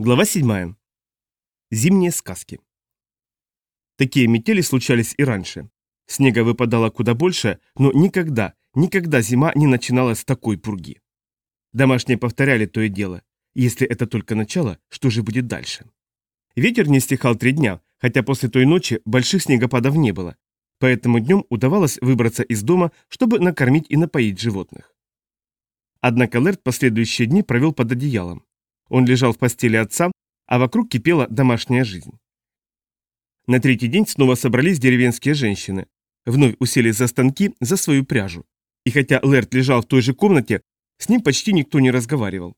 Глава 7. Зимние сказки. Такие метели случались и раньше. Снега выпадало куда больше, но никогда, никогда зима не начиналась с такой пурги. Домашние повторяли то и дело. Если это только начало, что же будет дальше? Ветер не стихал три дня, хотя после той ночи больших снегопадов не было, поэтому днем удавалось выбраться из дома, чтобы накормить и напоить животных. Однако Лерт последующие дни провел под одеялом. Он лежал в постели отца, а вокруг кипела домашняя жизнь. На третий день снова собрались деревенские женщины. Вновь уселись за станки, за свою пряжу. И хотя Лерт лежал в той же комнате, с ним почти никто не разговаривал.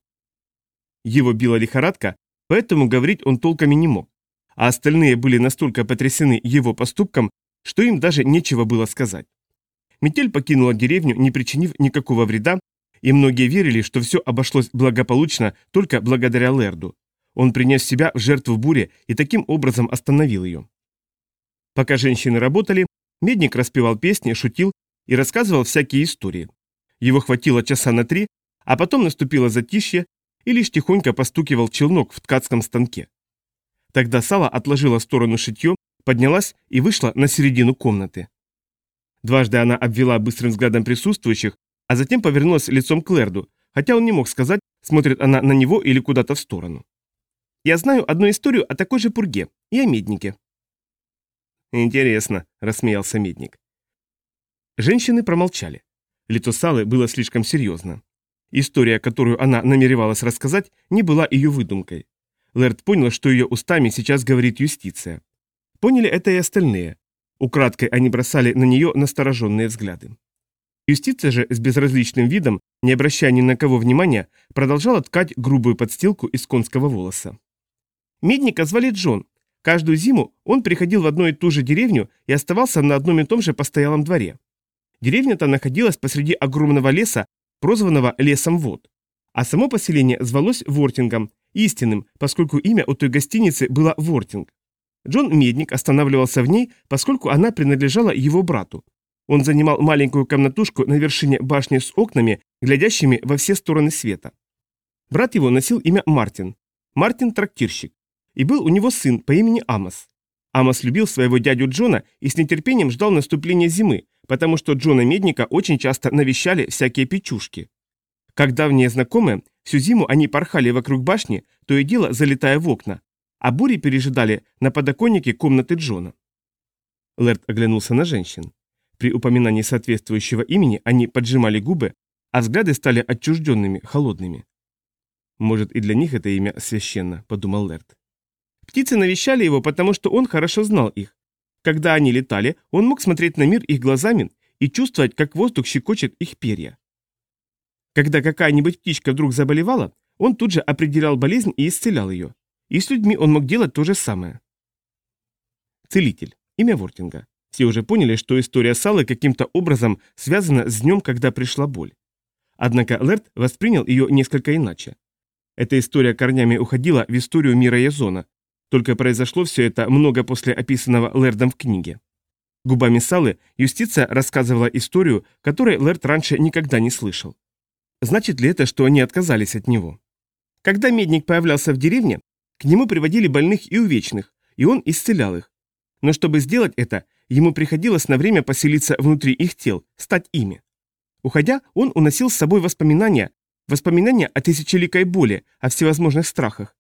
Его била лихорадка, поэтому говорить он толком и не мог. А остальные были настолько потрясены его поступком, что им даже нечего было сказать. Метель покинула деревню, не причинив никакого вреда, и многие верили, что все обошлось благополучно только благодаря Лерду. Он принес себя в жертву буре и таким образом остановил ее. Пока женщины работали, Медник распевал песни, шутил и рассказывал всякие истории. Его хватило часа на три, а потом наступило затишье, и лишь тихонько постукивал челнок в ткацком станке. Тогда Сала отложила в сторону шитье, поднялась и вышла на середину комнаты. Дважды она обвела быстрым взглядом присутствующих, а затем повернулась лицом к Лерду, хотя он не мог сказать, смотрит она на него или куда-то в сторону. «Я знаю одну историю о такой же пурге и о меднике». «Интересно», — рассмеялся медник. Женщины промолчали. Лицо Салы было слишком серьезно. История, которую она намеревалась рассказать, не была ее выдумкой. Лэрд понял, что ее устами сейчас говорит юстиция. Поняли это и остальные. Украдкой они бросали на нее настороженные взгляды. Юстиция же с безразличным видом, не обращая ни на кого внимания, продолжала ткать грубую подстилку из конского волоса. Медника звали Джон. Каждую зиму он приходил в одну и ту же деревню и оставался на одном и том же постоялом дворе. Деревня-то находилась посреди огромного леса, прозванного лесом вод. А само поселение звалось Вортингом, истинным, поскольку имя у той гостиницы было Вортинг. Джон Медник останавливался в ней, поскольку она принадлежала его брату, он занимал маленькую комнатушку на вершине башни с окнами, глядящими во все стороны света. Брат его носил имя Мартин. Мартин – трактирщик. И был у него сын по имени Амос. Амос любил своего дядю Джона и с нетерпением ждал наступления зимы, потому что Джона Медника очень часто навещали всякие печушки. Как давние знакомые, всю зиму они порхали вокруг башни, то и дело залетая в окна, а бури пережидали на подоконнике комнаты Джона. Лэрд оглянулся на женщин. При упоминании соответствующего имени они поджимали губы, а взгляды стали отчужденными, холодными. «Может, и для них это имя священно», — подумал Лерт. Птицы навещали его, потому что он хорошо знал их. Когда они летали, он мог смотреть на мир их глазами и чувствовать, как воздух щекочет их перья. Когда какая-нибудь птичка вдруг заболевала, он тут же определял болезнь и исцелял ее. И с людьми он мог делать то же самое. Целитель. Имя Вортинга. Все уже поняли, что история Салы каким-то образом связана с днем, когда пришла боль. Однако Лерт воспринял ее несколько иначе. Эта история корнями уходила в историю мира Язона, только произошло все это много после описанного Лердом в книге. Губами Салы юстиция рассказывала историю, которой Лерт раньше никогда не слышал. Значит ли это, что они отказались от него? Когда медник появлялся в деревне, к нему приводили больных и увечных, и он исцелял их. Но чтобы сделать это, Ему приходилось на время поселиться внутри их тел, стать ими. Уходя, он уносил с собой воспоминания, воспоминания о тысячеликой боли, о всевозможных страхах.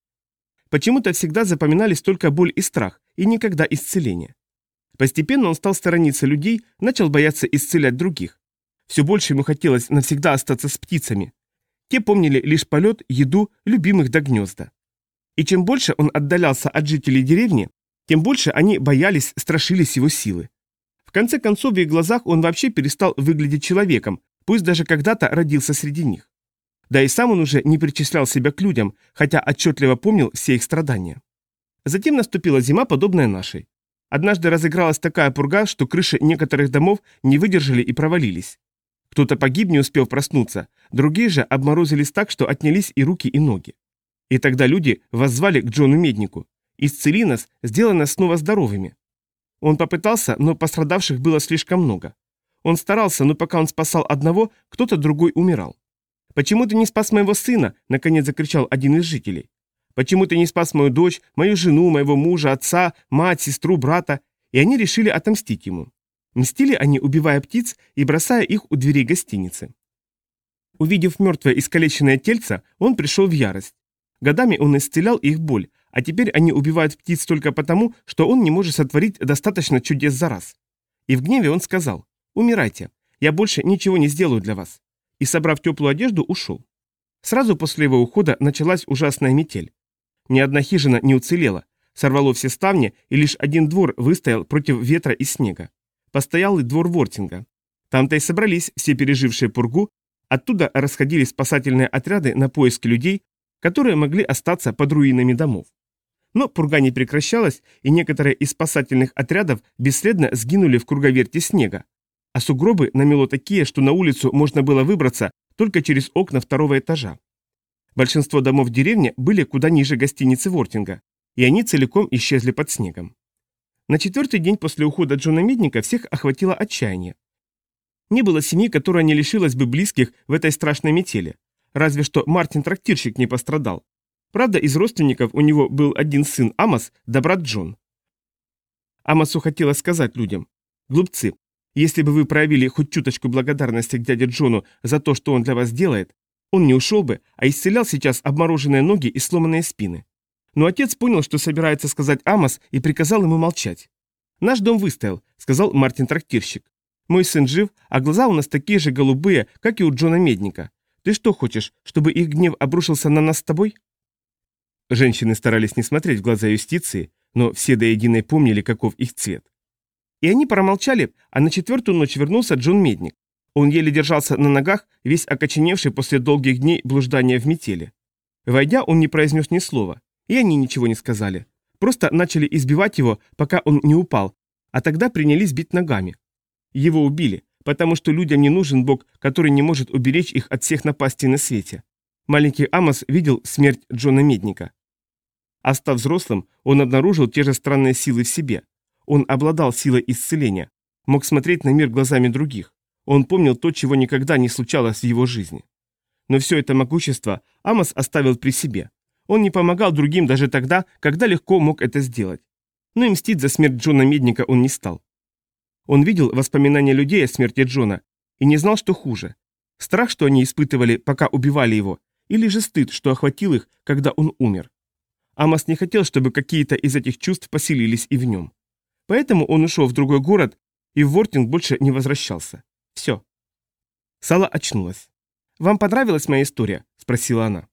Почему-то всегда запоминались только боль и страх, и никогда исцеление. Постепенно он стал сторониться людей, начал бояться исцелять других. Все больше ему хотелось навсегда остаться с птицами. Те помнили лишь полет, еду, любимых до гнезда. И чем больше он отдалялся от жителей деревни, тем больше они боялись, страшились его силы. В конце концов, в их глазах он вообще перестал выглядеть человеком, пусть даже когда-то родился среди них. Да и сам он уже не причислял себя к людям, хотя отчетливо помнил все их страдания. Затем наступила зима, подобная нашей. Однажды разыгралась такая пурга, что крыши некоторых домов не выдержали и провалились. Кто-то погиб, не успев проснуться, другие же обморозились так, что отнялись и руки, и ноги. И тогда люди воззвали к Джону Меднику. Исцели нас, сделай нас снова здоровыми. Он попытался, но пострадавших было слишком много. Он старался, но пока он спасал одного, кто-то другой умирал. «Почему ты не спас моего сына?» – наконец закричал один из жителей. Почему ты не спас мою дочь, мою жену, моего мужа, отца, мать, сестру, брата? И они решили отомстить ему. Мстили они, убивая птиц и бросая их у дверей гостиницы. Увидев мертвое искалеченное тельце, он пришел в ярость. Годами он исцелял их боль, а теперь они убивают птиц только потому, что он не может сотворить достаточно чудес за раз. И в гневе он сказал, «Умирайте, я больше ничего не сделаю для вас». И, собрав теплую одежду, ушел. Сразу после его ухода началась ужасная метель. Ни одна хижина не уцелела, сорвало все ставни, и лишь один двор выстоял против ветра и снега. Постоялый двор Вортинга. Там-то и собрались все пережившие пургу, оттуда расходились спасательные отряды на поиски людей, которые могли остаться под руинами домов. Но пурга не прекращалась, и некоторые из спасательных отрядов бесследно сгинули в круговерте снега. А сугробы намело такие, что на улицу можно было выбраться только через окна второго этажа. Большинство домов в деревне были куда ниже гостиницы Вортинга, и они целиком исчезли под снегом. На четвертый день после ухода Джона Медника всех охватило отчаяние. Не было семьи, которая не лишилась бы близких в этой страшной метели. Разве что Мартин-трактирщик не пострадал. Правда, из родственников у него был один сын Амос, да брат Джон. Амосу хотелось сказать людям, «Глупцы, если бы вы проявили хоть чуточку благодарности к дяде Джону за то, что он для вас делает, он не ушел бы, а исцелял сейчас обмороженные ноги и сломанные спины. Но отец понял, что собирается сказать Амос, и приказал ему молчать. «Наш дом выстоял», — сказал Мартин-трактирщик. «Мой сын жив, а глаза у нас такие же голубые, как и у Джона Медника. Ты что хочешь, чтобы их гнев обрушился на нас с тобой?» Женщины старались не смотреть в глаза юстиции, но все до единой помнили, каков их цвет. И они промолчали, а на четвертую ночь вернулся Джон Медник. Он еле держался на ногах, весь окоченевший после долгих дней блуждания в метели. Войдя, он не произнес ни слова, и они ничего не сказали. Просто начали избивать его, пока он не упал, а тогда принялись бить ногами. Его убили, потому что людям не нужен Бог, который не может уберечь их от всех напастей на свете. Маленький Амос видел смерть Джона Медника. А став взрослым, он обнаружил те же странные силы в себе. Он обладал силой исцеления, мог смотреть на мир глазами других. Он помнил то, чего никогда не случалось в его жизни. Но все это могущество Амос оставил при себе. Он не помогал другим даже тогда, когда легко мог это сделать. Но и мстить за смерть Джона Медника он не стал. Он видел воспоминания людей о смерти Джона и не знал, что хуже. Страх, что они испытывали, пока убивали его, или же стыд, что охватил их, когда он умер. Амос не хотел, чтобы какие-то из этих чувств поселились и в нем. Поэтому он ушел в другой город и в Вортинг больше не возвращался. Все. Сала очнулась. «Вам понравилась моя история?» – спросила она.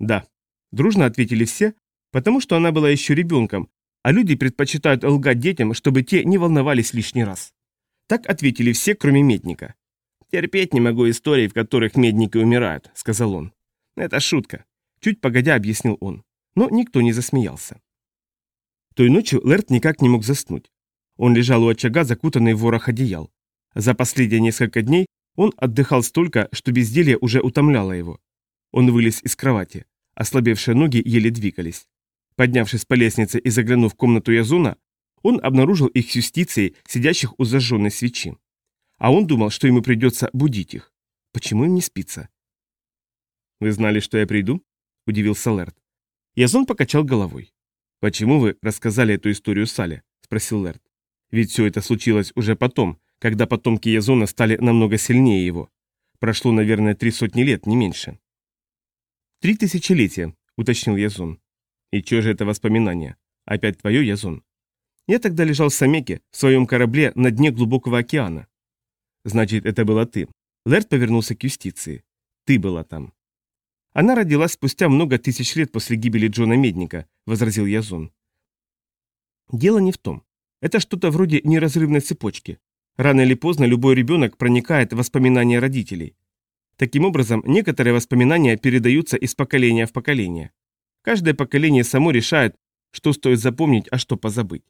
«Да». Дружно ответили все, потому что она была еще ребенком, а люди предпочитают лгать детям, чтобы те не волновались лишний раз. Так ответили все, кроме Медника. «Терпеть не могу истории, в которых медники умирают», — сказал он. «Это шутка», — чуть погодя объяснил он. Но никто не засмеялся. Той ночью Лерт никак не мог заснуть. Он лежал у очага, закутанный в ворох одеял. За последние несколько дней он отдыхал столько, что безделье уже утомляло его. Он вылез из кровати. Ослабевшие ноги еле двигались. Поднявшись по лестнице и заглянув в комнату Язона, он обнаружил их с юстицией, сидящих у зажженной свечи. А он думал, что ему придется будить их. Почему им не спится? «Вы знали, что я приду?» – удивился Лерт. Язон покачал головой. «Почему вы рассказали эту историю Сале?» – спросил Лерт. «Ведь все это случилось уже потом, когда потомки Язона стали намного сильнее его. Прошло, наверное, три сотни лет, не меньше. «Три тысячелетия», — уточнил Язон. «И что же это воспоминание? Опять твое, Язон?» «Я тогда лежал в Самеке, в своем корабле на дне глубокого океана». «Значит, это была ты». Лерт повернулся к юстиции. «Ты была там». «Она родилась спустя много тысяч лет после гибели Джона Медника», — возразил Язон. «Дело не в том. Это что-то вроде неразрывной цепочки. Рано или поздно любой ребенок проникает в воспоминания родителей. Таким образом, некоторые воспоминания передаются из поколения в поколение. Каждое поколение само решает, что стоит запомнить, а что позабыть.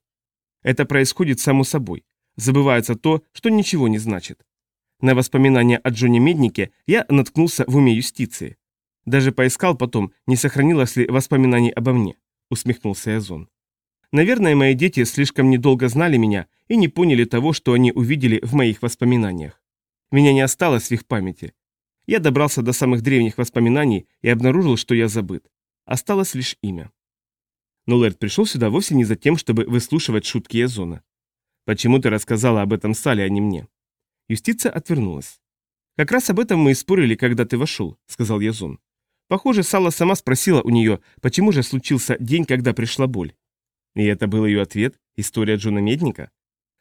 Это происходит само собой. Забывается то, что ничего не значит. На воспоминания о Джоне Меднике я наткнулся в уме юстиции. Даже поискал потом, не сохранилось ли воспоминаний обо мне, усмехнулся Язон. Наверное, мои дети слишком недолго знали меня и не поняли того, что они увидели в моих воспоминаниях. Меня не осталось в их памяти. Я добрался до самых древних воспоминаний и обнаружил, что я забыт. осталось лишь имя. Но Лэрд пришел сюда вовсе не за тем, чтобы выслушивать шутки Язона. «Почему ты рассказала об этом Сале, а не мне?» Юстиция отвернулась. «Как раз об этом мы и спорили, когда ты вошел», — сказал Язон. Похоже, Сала сама спросила у нее, почему же случился день, когда пришла боль. И это был ее ответ? История Джона Медника?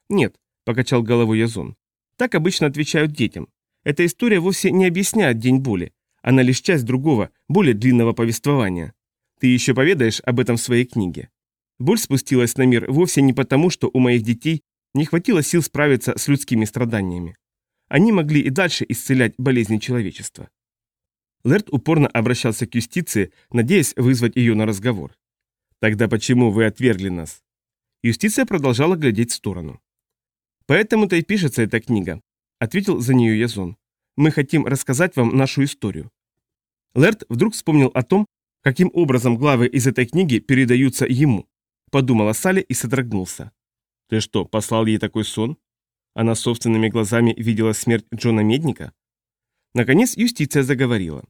Нет, покачал головой Язон. Так обычно отвечают детям. Эта история вовсе не объясняет день боли. Она лишь часть другого, более длинного повествования. Ты еще поведаешь об этом в своей книге. Боль спустилась на мир вовсе не потому, что у моих детей не хватило сил справиться с людскими страданиями. Они могли и дальше исцелять болезни человечества. Лерт упорно обращался к юстиции, надеясь вызвать ее на разговор. «Тогда почему вы отвергли нас?» Юстиция продолжала глядеть в сторону. «Поэтому-то и пишется эта книга», — ответил за нее Язон. «Мы хотим рассказать вам нашу историю». Лерт вдруг вспомнил о том, каким образом главы из этой книги передаются ему. Подумал о Сале и содрогнулся. «Ты что, послал ей такой сон?» Она собственными глазами видела смерть Джона Медника? Наконец юстиция заговорила.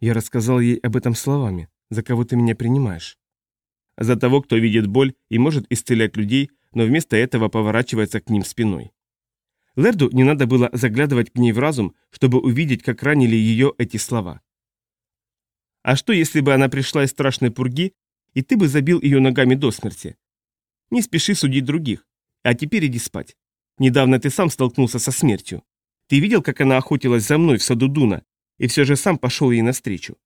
Я рассказал ей об этом словами. За кого ты меня принимаешь? За того, кто видит боль и может исцелять людей, но вместо этого поворачивается к ним спиной. Лерду не надо было заглядывать к ней в разум, чтобы увидеть, как ранили ее эти слова. А что, если бы она пришла из страшной пурги, и ты бы забил ее ногами до смерти? Не спеши судить других, а теперь иди спать. Недавно ты сам столкнулся со смертью. Ты видел, как она охотилась за мной в саду Дуна, и все же сам пошел ей навстречу.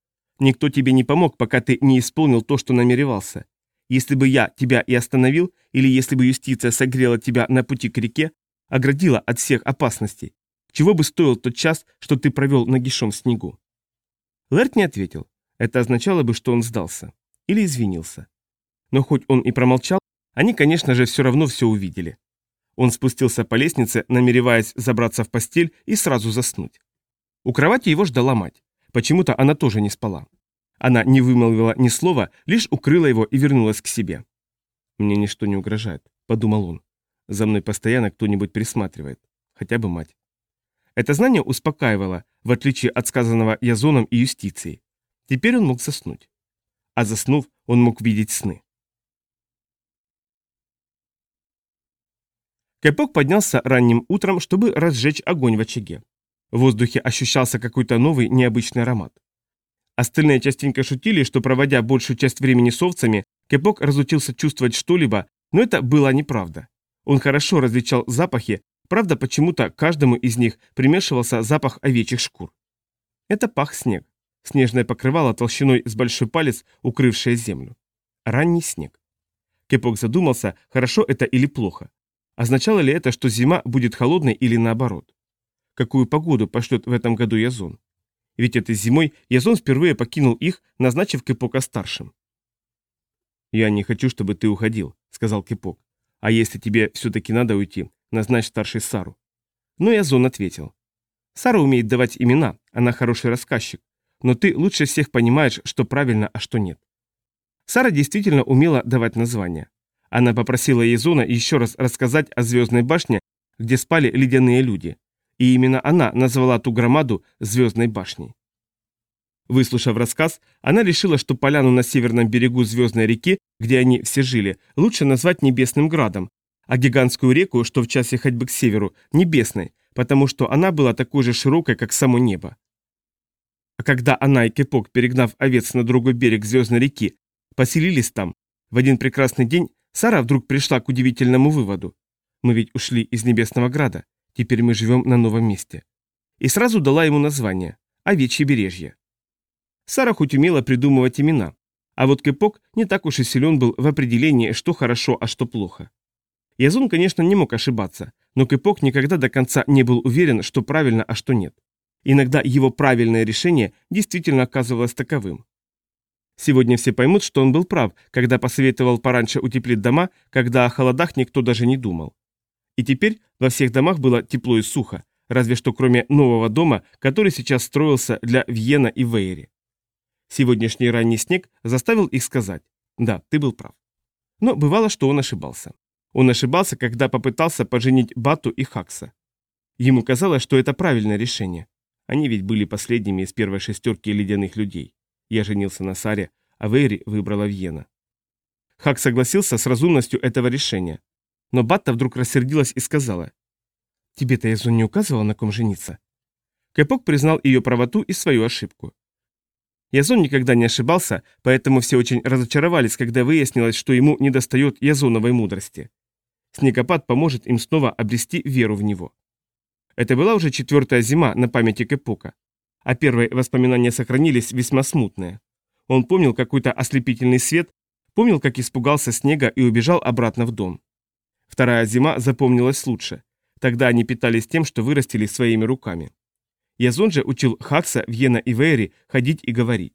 Никто тебе не помог, пока ты не исполнил то, что намеревался. Если бы я тебя и остановил, или если бы юстиция согрела тебя на пути к реке, оградила от всех опасностей, чего бы стоил тот час, что ты провел нагишом в снегу?» Лэрт не ответил. Это означало бы, что он сдался. Или извинился. Но хоть он и промолчал, они, конечно же, все равно все увидели. Он спустился по лестнице, намереваясь забраться в постель и сразу заснуть. У кровати его ждала мать. Почему-то она тоже не спала. Она не вымолвила ни слова, лишь укрыла его и вернулась к себе. «Мне ничто не угрожает», — подумал он. «За мной постоянно кто-нибудь присматривает. Хотя бы мать». Это знание успокаивало, в отличие от сказанного Язоном и юстицией. Теперь он мог заснуть. А заснув, он мог видеть сны. Кэпок поднялся ранним утром, чтобы разжечь огонь в очаге. В воздухе ощущался какой-то новый необычный аромат. Остальные частенько шутили, что проводя большую часть времени с овцами, Кэпок разучился чувствовать что-либо, но это была неправда. Он хорошо различал запахи, правда почему-то каждому из них примешивался запах овечьих шкур. Это пах снег. Снежное покрывало толщиной с большой палец, укрывшее землю. Ранний снег. Кэпок задумался, хорошо это или плохо. Означало ли это, что зима будет холодной или наоборот? Какую погоду пошлет в этом году Язон? Ведь этой зимой Язон впервые покинул их, назначив Кепока старшим. «Я не хочу, чтобы ты уходил», — сказал Кепок. «А если тебе все-таки надо уйти, назначь старшей Сару». Но Язон ответил. «Сара умеет давать имена, она хороший рассказчик, но ты лучше всех понимаешь, что правильно, а что нет». Сара действительно умела давать названия. Она попросила Езона еще раз рассказать о Звездной башне, где спали ледяные люди. И именно она назвала ту громаду Звездной башней. Выслушав рассказ, она решила, что поляну на северном берегу Звездной реки, где они все жили, лучше назвать Небесным Градом, а гигантскую реку, что в часе ходьбы к северу, Небесной, потому что она была такой же широкой, как само небо. А когда она и Кепок, перегнав овец на другой берег Звездной реки, поселились там, в один прекрасный день Сара вдруг пришла к удивительному выводу. Мы ведь ушли из Небесного Града, теперь мы живем на новом месте. И сразу дала ему название – Овечье бережье. Сара хоть умела придумывать имена, а вот Кэпок не так уж и силен был в определении, что хорошо, а что плохо. Язун, конечно, не мог ошибаться, но Кэпок никогда до конца не был уверен, что правильно, а что нет. Иногда его правильное решение действительно оказывалось таковым. Сегодня все поймут, что он был прав, когда посоветовал пораньше утеплить дома, когда о холодах никто даже не думал. И теперь во всех домах было тепло и сухо, разве что кроме нового дома, который сейчас строился для Вьена и Вейри. Сегодняшний ранний снег заставил их сказать «Да, ты был прав». Но бывало, что он ошибался. Он ошибался, когда попытался поженить Бату и Хакса. Ему казалось, что это правильное решение. Они ведь были последними из первой шестерки ледяных людей. Я женился на Саре, а Вейри выбрала Вьена. Хак согласился с разумностью этого решения. Но Батта вдруг рассердилась и сказала, «Тебе-то Язон не указывал, на ком жениться?» Кэпок признал ее правоту и свою ошибку. Язон никогда не ошибался, поэтому все очень разочаровались, когда выяснилось, что ему недостает язоновой мудрости. Снегопад поможет им снова обрести веру в него. Это была уже четвертая зима на памяти Кэпока, а первые воспоминания сохранились весьма смутные. Он помнил какой-то ослепительный свет, помнил, как испугался снега и убежал обратно в дом. Вторая зима запомнилась лучше. Тогда они питались тем, что вырастили своими руками. Язон же учил Хакса, Вьена и Вейри ходить и говорить.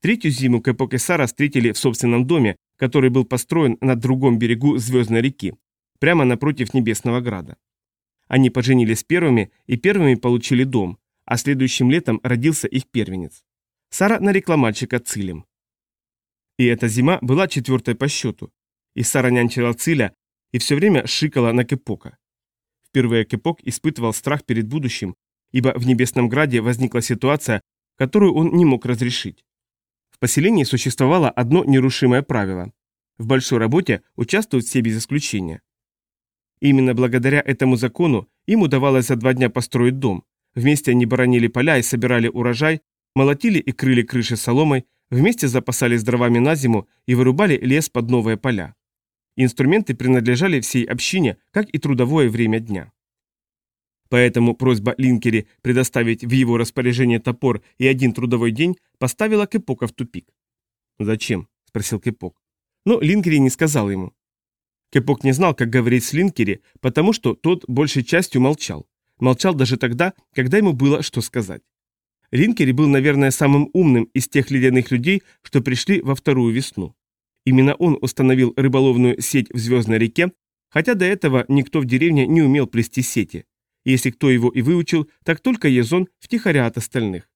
Третью зиму Кэпок и Сара встретили в собственном доме, который был построен на другом берегу Звездной реки, прямо напротив Небесного Града. Они поженились первыми и первыми получили дом, а следующим летом родился их первенец. Сара нарекла мальчика Цилем. И эта зима была четвертой по счету. И Сара нянчила Циля и все время шикала на Кепока. Впервые Кепок испытывал страх перед будущим, ибо в Небесном Граде возникла ситуация, которую он не мог разрешить. В поселении существовало одно нерушимое правило. В большой работе участвуют все без исключения. Именно благодаря этому закону им удавалось за два дня построить дом. Вместе они боронили поля и собирали урожай, молотили и крыли крыши соломой, вместе запасались дровами на зиму и вырубали лес под новые поля. Инструменты принадлежали всей общине, как и трудовое время дня. Поэтому просьба Линкери предоставить в его распоряжение топор и один трудовой день поставила Кепока в тупик. «Зачем?» – спросил Кепок. Но Линкери не сказал ему. Кепок не знал, как говорить с Линкери, потому что тот большей частью молчал. Молчал даже тогда, когда ему было что сказать. Линкери был, наверное, самым умным из тех ледяных людей, что пришли во вторую весну. Именно он установил рыболовную сеть в Звездной реке, хотя до этого никто в деревне не умел плести сети. Если кто его и выучил, так только Езон втихаря от остальных.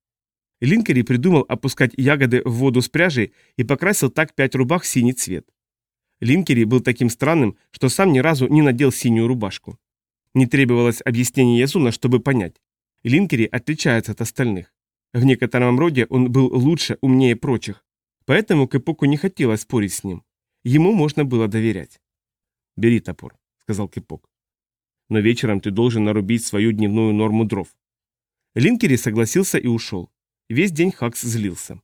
Линкери придумал опускать ягоды в воду с пряжей и покрасил так пять рубах в синий цвет. Линкери был таким странным, что сам ни разу не надел синюю рубашку. Не требовалось объяснения Язуна, чтобы понять. Линкери отличается от остальных. В некотором роде он был лучше, умнее прочих. Поэтому Кэпоку не хотелось спорить с ним. Ему можно было доверять. «Бери топор», — сказал Кэпок. «Но вечером ты должен нарубить свою дневную норму дров». Линкери согласился и ушел. Весь день Хакс злился.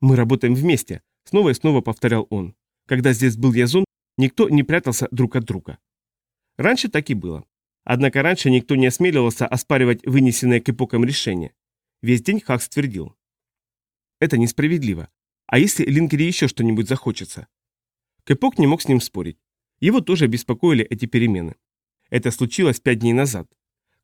«Мы работаем вместе», — снова и снова повторял он. Когда здесь был Язон, никто не прятался друг от друга. Раньше так и было. Однако раньше никто не осмеливался оспаривать вынесенное к эпокам решение. Весь день Хакс твердил. Это несправедливо. А если Линкере еще что-нибудь захочется? Кэпок не мог с ним спорить. Его тоже беспокоили эти перемены. Это случилось пять дней назад.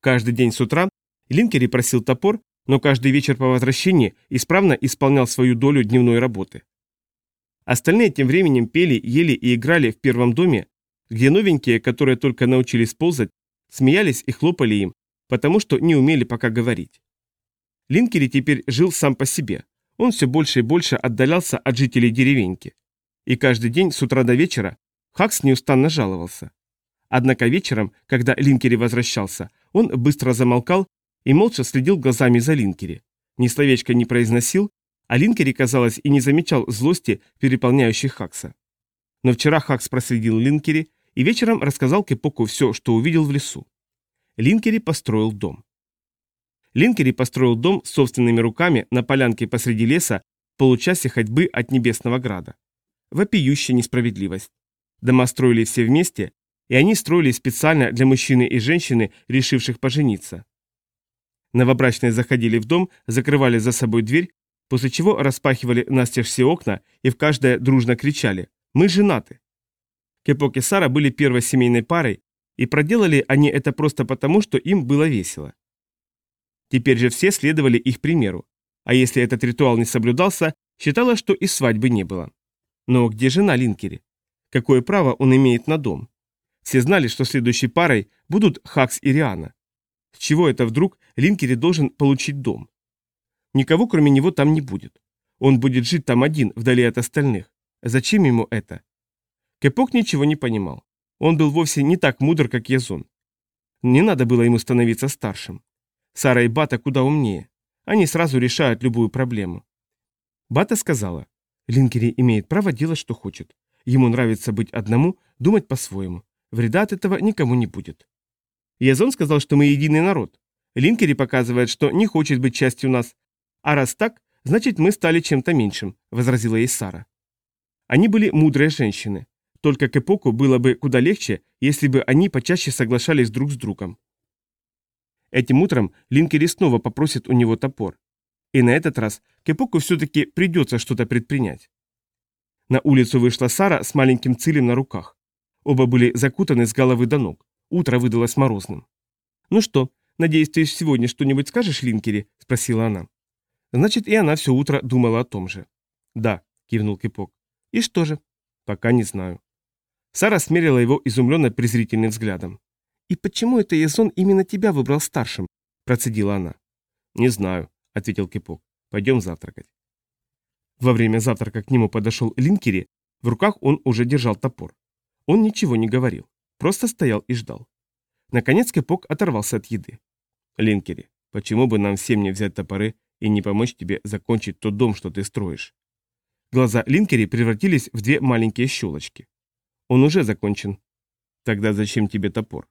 Каждый день с утра Линкери просил топор, но каждый вечер по возвращении исправно исполнял свою долю дневной работы. Остальные тем временем пели, ели и играли в первом доме, где новенькие, которые только научились ползать, смеялись и хлопали им, потому что не умели пока говорить. Линкери теперь жил сам по себе. Он все больше и больше отдалялся от жителей деревеньки. И каждый день с утра до вечера Хакс неустанно жаловался. Однако вечером, когда Линкери возвращался, он быстро замолкал и молча следил глазами за Линкери. Ни словечко не произносил, а Линкери, казалось, и не замечал злости, переполняющей Хакса. Но вчера Хакс проследил Линкери и вечером рассказал Кепоку все, что увидел в лесу. Линкери построил дом. Линкери построил дом собственными руками на полянке посреди леса получасе ходьбы от Небесного Града. Вопиющая несправедливость. Дома строили все вместе, и они строили специально для мужчины и женщины, решивших пожениться. Новобрачные заходили в дом, закрывали за собой дверь после чего распахивали настежь все окна и в каждое дружно кричали «Мы женаты!». Кепок и Сара были первой семейной парой, и проделали они это просто потому, что им было весело. Теперь же все следовали их примеру, а если этот ритуал не соблюдался, считалось, что и свадьбы не было. Но где жена Линкери? Какое право он имеет на дом? Все знали, что следующей парой будут Хакс и Риана. С чего это вдруг Линкери должен получить дом? Никого, кроме него, там не будет. Он будет жить там один, вдали от остальных. Зачем ему это? Кепок ничего не понимал. Он был вовсе не так мудр, как Язон. Не надо было ему становиться старшим. Сара и Бата куда умнее. Они сразу решают любую проблему. Бата сказала, Линкери имеет право делать, что хочет. Ему нравится быть одному, думать по-своему. Вреда от этого никому не будет. Язон сказал, что мы единый народ. Линкери показывает, что не хочет быть частью нас. А раз так, значит мы стали чем-то меньшим, возразила ей Сара. Они были мудрые женщины. Только к эпоку было бы куда легче, если бы они почаще соглашались друг с другом. Этим утром Линкери снова попросит у него топор. И на этот раз Кепоку все-таки придется что-то предпринять. На улицу вышла Сара с маленьким цилем на руках. Оба были закутаны с головы до ног. Утро выдалось морозным. «Ну что, надеюсь, ты сегодня что-нибудь скажешь Линкери?» – спросила она. Значит, и она все утро думала о том же. «Да», – кивнул Кипок. «И что же?» «Пока не знаю». Сара смерила его изумленно презрительным взглядом. «И почему это Язон именно тебя выбрал старшим?» – процедила она. «Не знаю», – ответил Кипок. «Пойдем завтракать». Во время завтрака к нему подошел Линкери, в руках он уже держал топор. Он ничего не говорил. Просто стоял и ждал. Наконец Кэпок оторвался от еды. «Линкери, почему бы нам всем не взять топоры и не помочь тебе закончить тот дом, что ты строишь?» Глаза Линкери превратились в две маленькие щелочки. «Он уже закончен. Тогда зачем тебе топор?»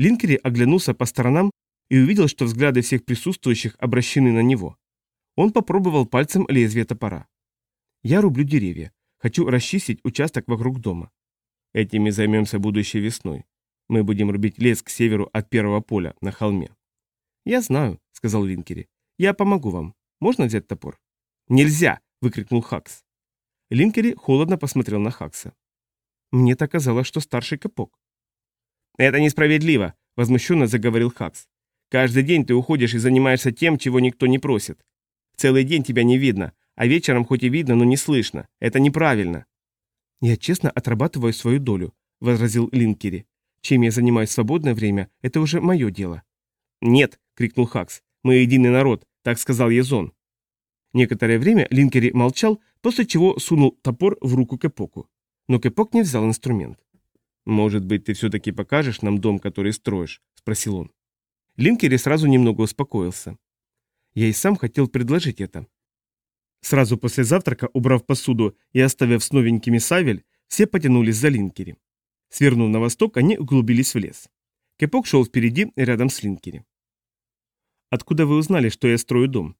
Линкери оглянулся по сторонам и увидел, что взгляды всех присутствующих обращены на него. Он попробовал пальцем лезвие топора. «Я рублю деревья. Хочу расчистить участок вокруг дома. Этими займемся будущей весной. Мы будем рубить лес к северу от первого поля, на холме. Я знаю, сказал Линкери. Я помогу вам. Можно взять топор? Нельзя! выкрикнул Хакс. Линкери холодно посмотрел на Хакса. Мне так казалось, что старший капок. Это несправедливо, возмущенно заговорил Хакс. Каждый день ты уходишь и занимаешься тем, чего никто не просит. Целый день тебя не видно, а вечером хоть и видно, но не слышно. Это неправильно. «Я честно отрабатываю свою долю», — возразил Линкери. «Чем я занимаюсь в свободное время, это уже мое дело». «Нет», — крикнул Хакс, — «мы единый народ», — так сказал Езон. Некоторое время Линкери молчал, после чего сунул топор в руку Кэпоку. Но Кэпок не взял инструмент. «Может быть, ты все-таки покажешь нам дом, который строишь?» – спросил он. Линкери сразу немного успокоился. Я и сам хотел предложить это. Сразу после завтрака, убрав посуду и оставив с новенькими савель, все потянулись за Линкери. Свернув на восток, они углубились в лес. Кепок шел впереди, рядом с Линкери. «Откуда вы узнали, что я строю дом?»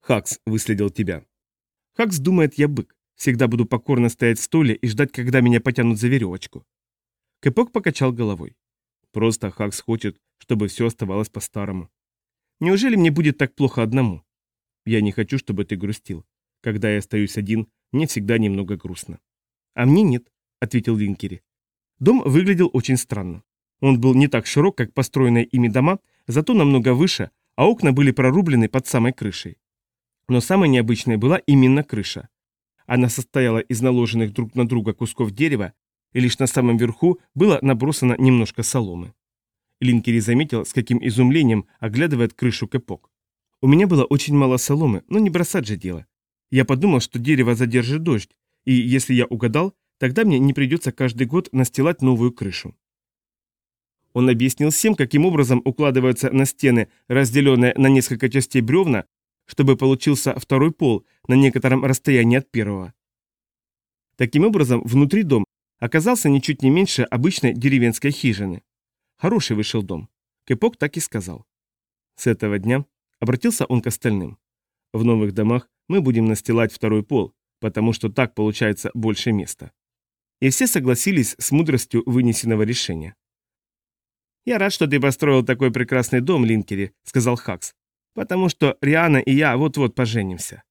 «Хакс выследил тебя». «Хакс думает, я бык. Всегда буду покорно стоять в столе и ждать, когда меня потянут за веревочку». Кепок покачал головой. «Просто Хакс хочет, чтобы все оставалось по-старому. Неужели мне будет так плохо одному? Я не хочу, чтобы ты грустил. Когда я остаюсь один, мне всегда немного грустно. А мне нет, ответил Линкери. Дом выглядел очень странно. Он был не так широк, как построенные ими дома, зато намного выше, а окна были прорублены под самой крышей. Но самой необычной была именно крыша. Она состояла из наложенных друг на друга кусков дерева, и лишь на самом верху было набросано немножко соломы. Линкери заметил, с каким изумлением оглядывает крышу Кэпок. У меня было очень мало соломы, но не бросать же дело. Я подумал, что дерево задержит дождь, и если я угадал, тогда мне не придется каждый год настилать новую крышу. Он объяснил всем, каким образом укладываются на стены, разделенные на несколько частей бревна, чтобы получился второй пол на некотором расстоянии от первого. Таким образом, внутри дом оказался ничуть не меньше обычной деревенской хижины. Хороший вышел дом. Кэпок так и сказал. С этого дня Обратился он к остальным. В новых домах мы будем настилать второй пол, потому что так получается больше места. И все согласились с мудростью вынесенного решения. «Я рад, что ты построил такой прекрасный дом, Линкери», — сказал Хакс, «потому что Риана и я вот-вот поженимся».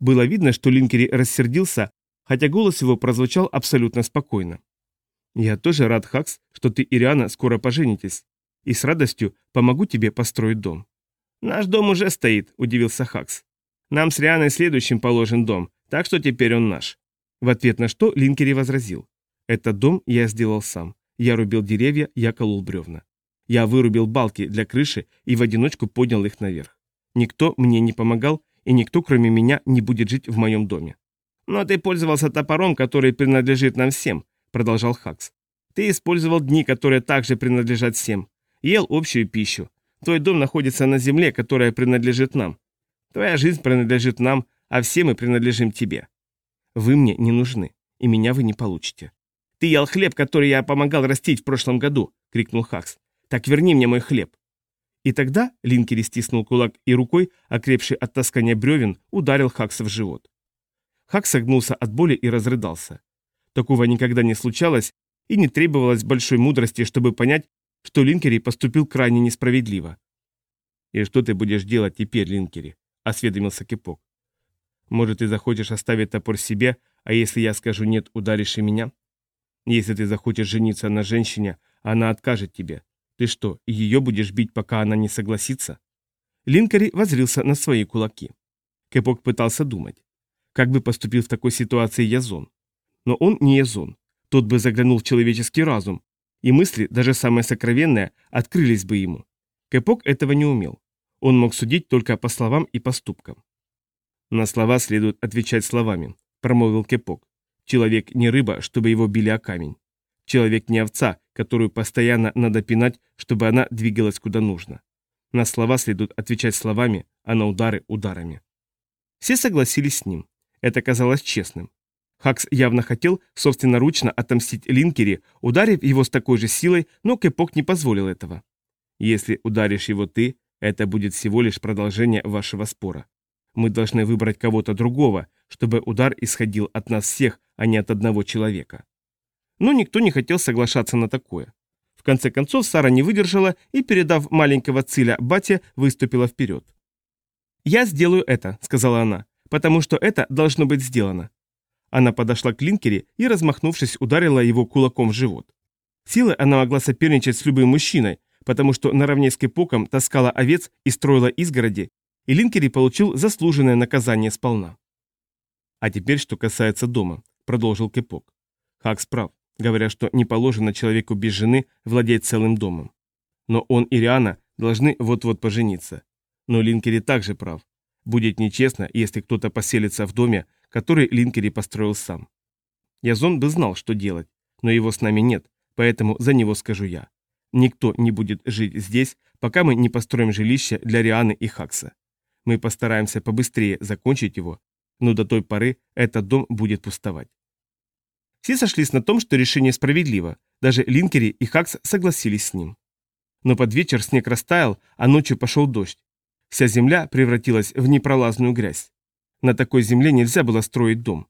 Было видно, что Линкери рассердился, хотя голос его прозвучал абсолютно спокойно. «Я тоже рад, Хакс, что ты и Риана скоро поженитесь, и с радостью помогу тебе построить дом». «Наш дом уже стоит», – удивился Хакс. «Нам с Рианой следующим положен дом, так что теперь он наш». В ответ на что Линкери возразил. «Этот дом я сделал сам. Я рубил деревья, я колол бревна. Я вырубил балки для крыши и в одиночку поднял их наверх. Никто мне не помогал, и никто, кроме меня, не будет жить в моем доме». «Но ты пользовался топором, который принадлежит нам всем», – продолжал Хакс. «Ты использовал дни, которые также принадлежат всем. Ел общую пищу. Твой дом находится на земле, которая принадлежит нам. Твоя жизнь принадлежит нам, а все мы принадлежим тебе. Вы мне не нужны, и меня вы не получите. «Ты ел хлеб, который я помогал растить в прошлом году!» — крикнул Хакс. «Так верни мне мой хлеб!» И тогда Линкери стиснул кулак и рукой, окрепший от таскания бревен, ударил Хакса в живот. Хакс согнулся от боли и разрыдался. Такого никогда не случалось, и не требовалось большой мудрости, чтобы понять, что Линкери поступил крайне несправедливо. «И что ты будешь делать теперь, Линкери?» — осведомился Кипок. «Может, ты захочешь оставить топор себе, а если я скажу «нет», ударишь и меня? Если ты захочешь жениться на женщине, она откажет тебе. Ты что, ее будешь бить, пока она не согласится?» Линкери возрился на свои кулаки. Кипок пытался думать. Как бы поступил в такой ситуации Язон? Но он не Язон. Тот бы заглянул в человеческий разум, и мысли, даже самые сокровенные, открылись бы ему. Кэпок этого не умел. Он мог судить только по словам и поступкам. «На слова следует отвечать словами», — промолвил Кепок. «Человек не рыба, чтобы его били о камень. Человек не овца, которую постоянно надо пинать, чтобы она двигалась куда нужно. На слова следует отвечать словами, а на удары – ударами». Все согласились с ним. Это казалось честным. Хакс явно хотел собственноручно отомстить Линкери, ударив его с такой же силой, но Кэпок не позволил этого. Если ударишь его ты, это будет всего лишь продолжение вашего спора. Мы должны выбрать кого-то другого, чтобы удар исходил от нас всех, а не от одного человека. Но никто не хотел соглашаться на такое. В конце концов Сара не выдержала и, передав маленького Циля Бате, выступила вперед. «Я сделаю это», — сказала она, — «потому что это должно быть сделано». Она подошла к Линкере и, размахнувшись, ударила его кулаком в живот. Силой она могла соперничать с любым мужчиной, потому что наравне с Кепоком таскала овец и строила изгороди, и Линкери получил заслуженное наказание сполна. «А теперь, что касается дома», — продолжил Кепок. Хакс прав, говоря, что не положено человеку без жены владеть целым домом. Но он и Риана должны вот-вот пожениться. Но Линкери также прав. Будет нечестно, если кто-то поселится в доме, который Линкери построил сам. Язон бы знал, что делать, но его с нами нет, поэтому за него скажу я. Никто не будет жить здесь, пока мы не построим жилище для Рианы и Хакса. Мы постараемся побыстрее закончить его, но до той поры этот дом будет пустовать. Все сошлись на том, что решение справедливо, даже Линкери и Хакс согласились с ним. Но под вечер снег растаял, а ночью пошел дождь. Вся земля превратилась в непролазную грязь. На такой земле нельзя было строить дом.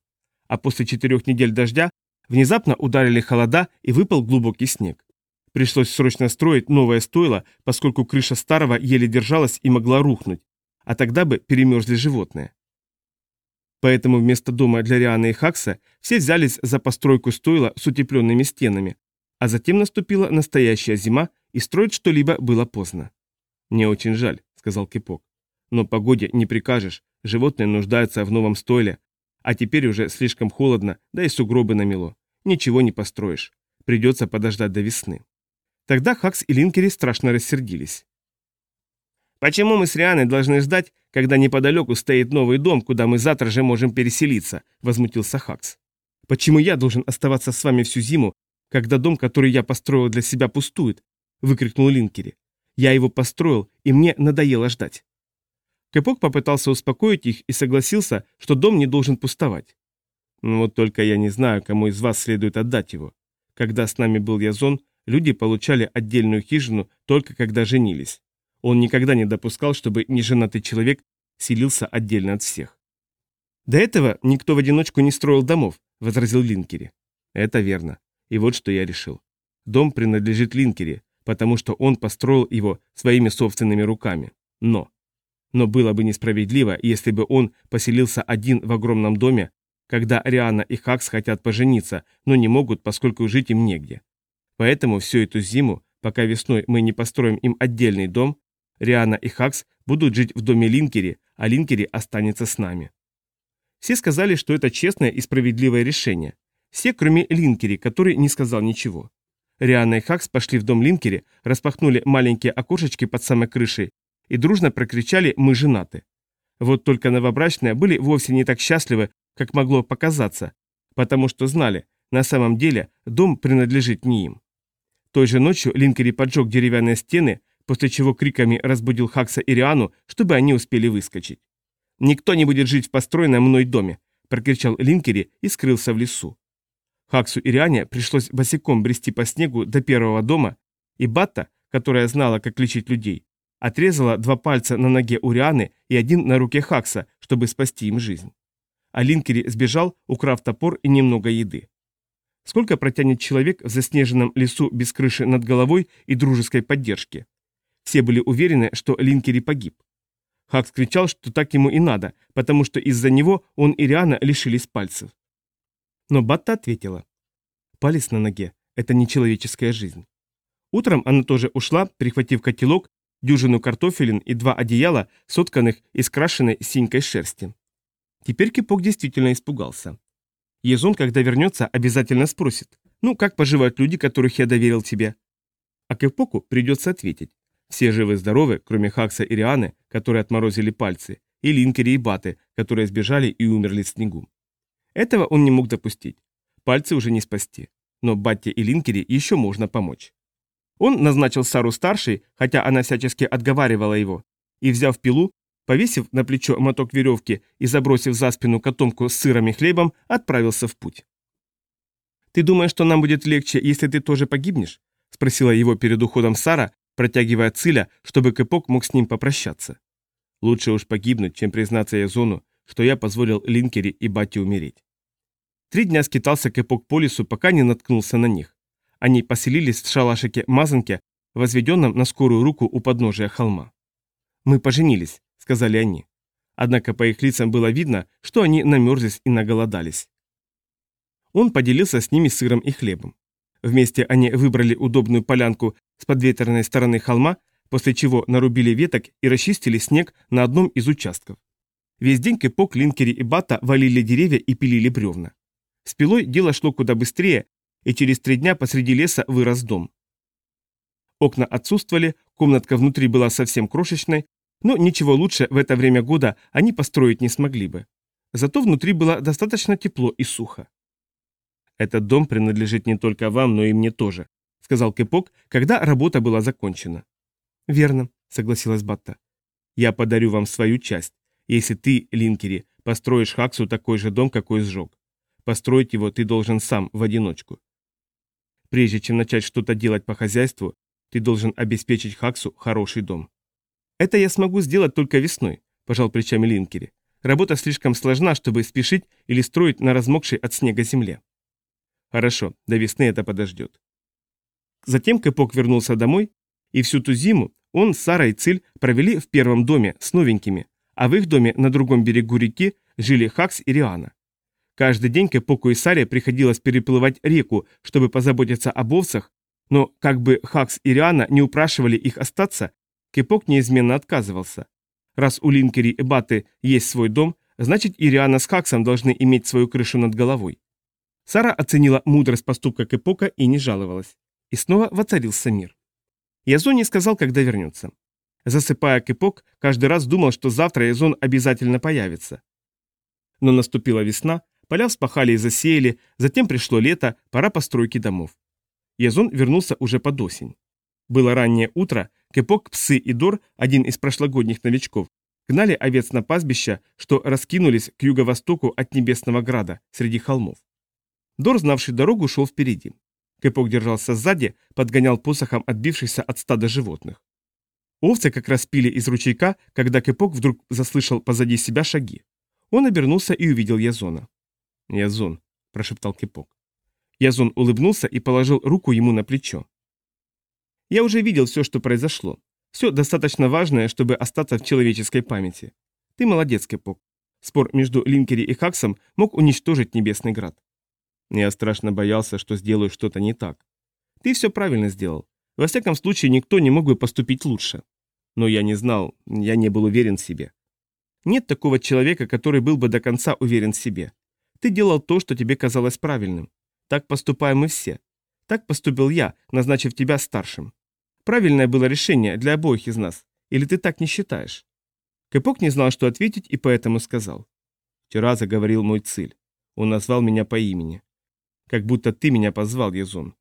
А после четырех недель дождя внезапно ударили холода и выпал глубокий снег. Пришлось срочно строить новое стойло, поскольку крыша старого еле держалась и могла рухнуть, а тогда бы перемерзли животные. Поэтому вместо дома для Рианы и Хакса все взялись за постройку стойла с утепленными стенами, а затем наступила настоящая зима, и строить что-либо было поздно. «Мне очень жаль», — сказал Кипок. «Но погоде не прикажешь, животные нуждаются в новом стойле, а теперь уже слишком холодно, да и сугробы намело. Ничего не построишь. Придется подождать до весны». Тогда Хакс и Линкери страшно рассердились. «Почему мы с Рианой должны ждать, когда неподалеку стоит новый дом, куда мы завтра же можем переселиться?» – возмутился Хакс. «Почему я должен оставаться с вами всю зиму, когда дом, который я построил для себя, пустует?» – выкрикнул Линкери. «Я его построил, и мне надоело ждать». Кэпок попытался успокоить их и согласился, что дом не должен пустовать. «Ну вот только я не знаю, кому из вас следует отдать его. Когда с нами был Язон, Люди получали отдельную хижину только когда женились. Он никогда не допускал, чтобы неженатый человек селился отдельно от всех. «До этого никто в одиночку не строил домов», — возразил Линкери. «Это верно. И вот что я решил. Дом принадлежит Линкери, потому что он построил его своими собственными руками. Но... Но было бы несправедливо, если бы он поселился один в огромном доме, когда Риана и Хакс хотят пожениться, но не могут, поскольку жить им негде. Поэтому всю эту зиму, пока весной мы не построим им отдельный дом, Риана и Хакс будут жить в доме Линкери, а Линкери останется с нами. Все сказали, что это честное и справедливое решение. Все, кроме Линкери, который не сказал ничего. Риана и Хакс пошли в дом Линкери, распахнули маленькие окошечки под самой крышей и дружно прокричали «Мы женаты». Вот только новобрачные были вовсе не так счастливы, как могло показаться, потому что знали, на самом деле дом принадлежит не им. Той же ночью Линкери поджег деревянные стены, после чего криками разбудил Хакса и Риану, чтобы они успели выскочить. «Никто не будет жить в построенном мной доме», прокричал Линкери и скрылся в лесу. Хаксу и Риане пришлось босиком брести по снегу до первого дома, и Батта, которая знала, как лечить людей, отрезала два пальца на ноге у Рианы и один на руке Хакса, чтобы спасти им жизнь. А Линкери сбежал, украв топор и немного еды. Сколько протянет человек в заснеженном лесу без крыши над головой и дружеской поддержки? Все были уверены, что Линкери погиб. Хакс кричал, что так ему и надо, потому что из-за него он и Риана лишились пальцев. Но Батта ответила. Палец на ноге – это нечеловеческая жизнь. Утром она тоже ушла, прихватив котелок, дюжину картофелин и два одеяла, сотканных из крашеной синькой шерсти. Теперь Кипок действительно испугался. Езон, когда вернется, обязательно спросит, ну, как поживают люди, которых я доверил тебе? А Кипоку придется ответить. Все живы-здоровы, кроме Хакса и Рианы, которые отморозили пальцы, и Линкери и Баты, которые сбежали и умерли в снегу. Этого он не мог допустить. Пальцы уже не спасти. Но Батте и Линкери еще можно помочь. Он назначил Сару старшей, хотя она всячески отговаривала его, и, взяв пилу, повесив на плечо моток веревки и забросив за спину котомку с сыром и хлебом, отправился в путь. «Ты думаешь, что нам будет легче, если ты тоже погибнешь?» – спросила его перед уходом Сара, протягивая Циля, чтобы Кэпок мог с ним попрощаться. «Лучше уж погибнуть, чем признаться Язону, что я позволил Линкери и Бате умереть». Три дня скитался Кэпок по лесу, пока не наткнулся на них. Они поселились в шалашике Мазанке, возведенном на скорую руку у подножия холма. «Мы поженились», — сказали они. Однако по их лицам было видно, что они намерзлись и наголодались. Он поделился с ними сыром и хлебом. Вместе они выбрали удобную полянку с подветренной стороны холма, после чего нарубили веток и расчистили снег на одном из участков. Весь день Кэпок, Линкери и Бата валили деревья и пилили бревна. С пилой дело шло куда быстрее, и через три дня посреди леса вырос дом. Окна отсутствовали, комнатка внутри была совсем крошечной, но ничего лучше в это время года они построить не смогли бы. Зато внутри было достаточно тепло и сухо. «Этот дом принадлежит не только вам, но и мне тоже», — сказал Кэпок, когда работа была закончена. «Верно», — согласилась Батта. «Я подарю вам свою часть, если ты, Линкери, построишь Хаксу такой же дом, какой сжег. Построить его ты должен сам, в одиночку. Прежде чем начать что-то делать по хозяйству, ты должен обеспечить Хаксу хороший дом. Это я смогу сделать только весной, пожал плечами Линкери. Работа слишком сложна, чтобы спешить или строить на размокшей от снега земле. Хорошо, до весны это подождет. Затем Кэпок вернулся домой, и всю ту зиму он, Сара и Циль провели в первом доме с новенькими, а в их доме на другом берегу реки жили Хакс и Риана. Каждый день Кэпоку и Саре приходилось переплывать реку, чтобы позаботиться об овцах, но как бы Хакс и Риана не упрашивали их остаться, Кэпок неизменно отказывался. Раз у Линкери и Баты есть свой дом, значит и Риана с Хаксом должны иметь свою крышу над головой. Сара оценила мудрость поступка Кэпока и не жаловалась. И снова воцарился мир. Язон не сказал, когда вернется. Засыпая Кэпок, каждый раз думал, что завтра Язон обязательно появится. Но наступила весна, Поля вспахали и засеяли, затем пришло лето, пора постройки домов. Язон вернулся уже под осень. Было раннее утро, Кепок, Псы и Дор, один из прошлогодних новичков, гнали овец на пастбища, что раскинулись к юго-востоку от Небесного Града, среди холмов. Дор, знавший дорогу, шел впереди. Кепок держался сзади, подгонял посохом отбившихся от стада животных. Овцы как раз пили из ручейка, когда Кепок вдруг заслышал позади себя шаги. Он обернулся и увидел Язона. «Язон», – прошептал Кипок. Язон улыбнулся и положил руку ему на плечо. «Я уже видел все, что произошло. Все достаточно важное, чтобы остаться в человеческой памяти. Ты молодец, Кипок. Спор между Линкери и Хаксом мог уничтожить Небесный Град. Я страшно боялся, что сделаю что-то не так. Ты все правильно сделал. Во всяком случае, никто не мог бы поступить лучше. Но я не знал, я не был уверен в себе. Нет такого человека, который был бы до конца уверен в себе. Ты делал то, что тебе казалось правильным. Так поступаем мы все. Так поступил я, назначив тебя старшим. Правильное было решение для обоих из нас. Или ты так не считаешь?» Кэпок не знал, что ответить, и поэтому сказал. «Вчера заговорил мой Циль. Он назвал меня по имени. Как будто ты меня позвал, Язон.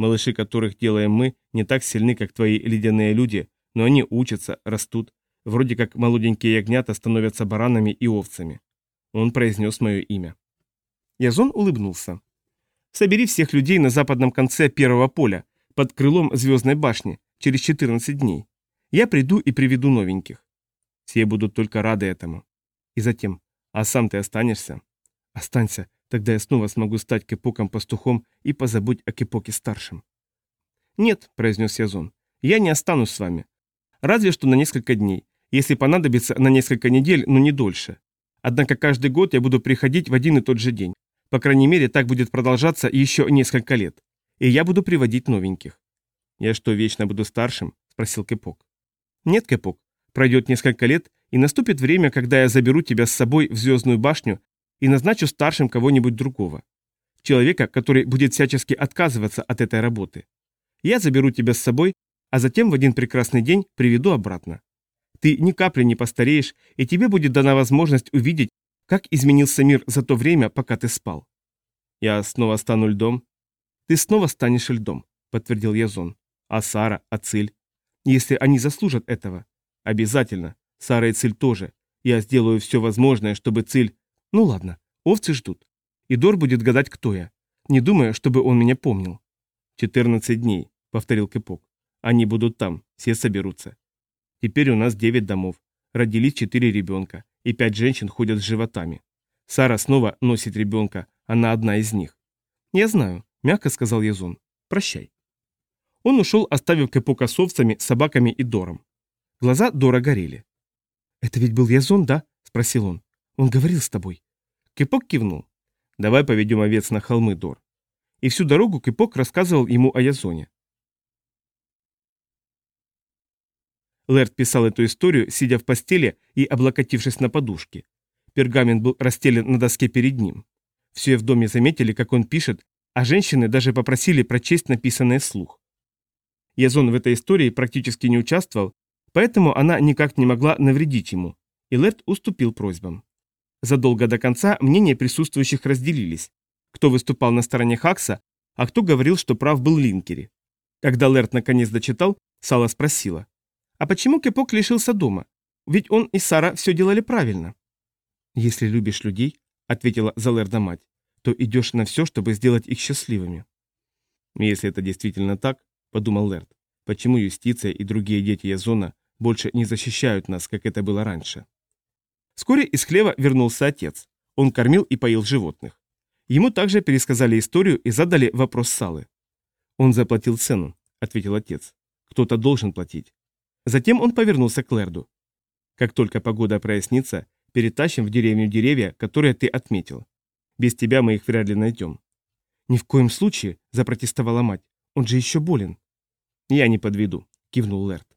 Малыши, которых делаем мы, не так сильны, как твои ледяные люди, но они учатся, растут. Вроде как молоденькие ягнята становятся баранами и овцами. Он произнес мое имя. Язон улыбнулся. Собери всех людей на западном конце первого поля, под крылом Звездной башни, через 14 дней. Я приду и приведу новеньких. Все будут только рады этому. И затем, а сам ты останешься? Останься, тогда я снова смогу стать Кепоком-пастухом и позабудь о Кепоке-старшем. Нет, произнес Язон, я не останусь с вами. Разве что на несколько дней, если понадобится на несколько недель, но не дольше. Однако каждый год я буду приходить в один и тот же день. По крайней мере, так будет продолжаться еще несколько лет. И я буду приводить новеньких. «Я что, вечно буду старшим?» – спросил Кэпок. «Нет, Кэпок. Пройдет несколько лет, и наступит время, когда я заберу тебя с собой в Звездную башню и назначу старшим кого-нибудь другого. Человека, который будет всячески отказываться от этой работы. Я заберу тебя с собой, а затем в один прекрасный день приведу обратно. Ты ни капли не постареешь, и тебе будет дана возможность увидеть, как изменился мир за то время, пока ты спал. Я снова стану льдом. Ты снова станешь льдом, подтвердил Язон. А Сара, а Циль? Если они заслужат этого. Обязательно. Сара и Циль тоже. Я сделаю все возможное, чтобы Циль... Ну ладно, овцы ждут. И Дор будет гадать, кто я. Не думаю, чтобы он меня помнил. «Четырнадцать дней», — повторил Кэпок. «Они будут там, все соберутся. Теперь у нас девять домов. Родились четыре ребенка, и пять женщин ходят с животами. Сара снова носит ребенка, она одна из них. «Я знаю», — мягко сказал Язон. «Прощай». Он ушел, оставив Кэпока с овцами, собаками и Дором. Глаза Дора горели. «Это ведь был Язон, да?» — спросил он. «Он говорил с тобой». Кипок кивнул. «Давай поведем овец на холмы, Дор». И всю дорогу Кипок рассказывал ему о Язоне. Лэрд писал эту историю, сидя в постели и облокотившись на подушке. Пергамент был расстелен на доске перед ним. Все в доме заметили, как он пишет, а женщины даже попросили прочесть написанное вслух. Язон в этой истории практически не участвовал, поэтому она никак не могла навредить ему, и Лэрд уступил просьбам. Задолго до конца мнения присутствующих разделились. Кто выступал на стороне Хакса, а кто говорил, что прав был Линкери. Когда Лэрд наконец дочитал, Сала спросила. А почему Кепок лишился дома? Ведь он и Сара все делали правильно. Если любишь людей, ответила Залерда мать, то идешь на все, чтобы сделать их счастливыми. Если это действительно так, подумал Лерд, почему юстиция и другие дети Язона больше не защищают нас, как это было раньше? Вскоре из хлева вернулся отец. Он кормил и поил животных. Ему также пересказали историю и задали вопрос Салы. «Он заплатил цену», — ответил отец. «Кто-то должен платить. Затем он повернулся к Лерду. «Как только погода прояснится, перетащим в деревню деревья, которые ты отметил. Без тебя мы их вряд ли найдем». «Ни в коем случае», — запротестовала мать, — «он же еще болен». «Я не подведу», — кивнул Лерд.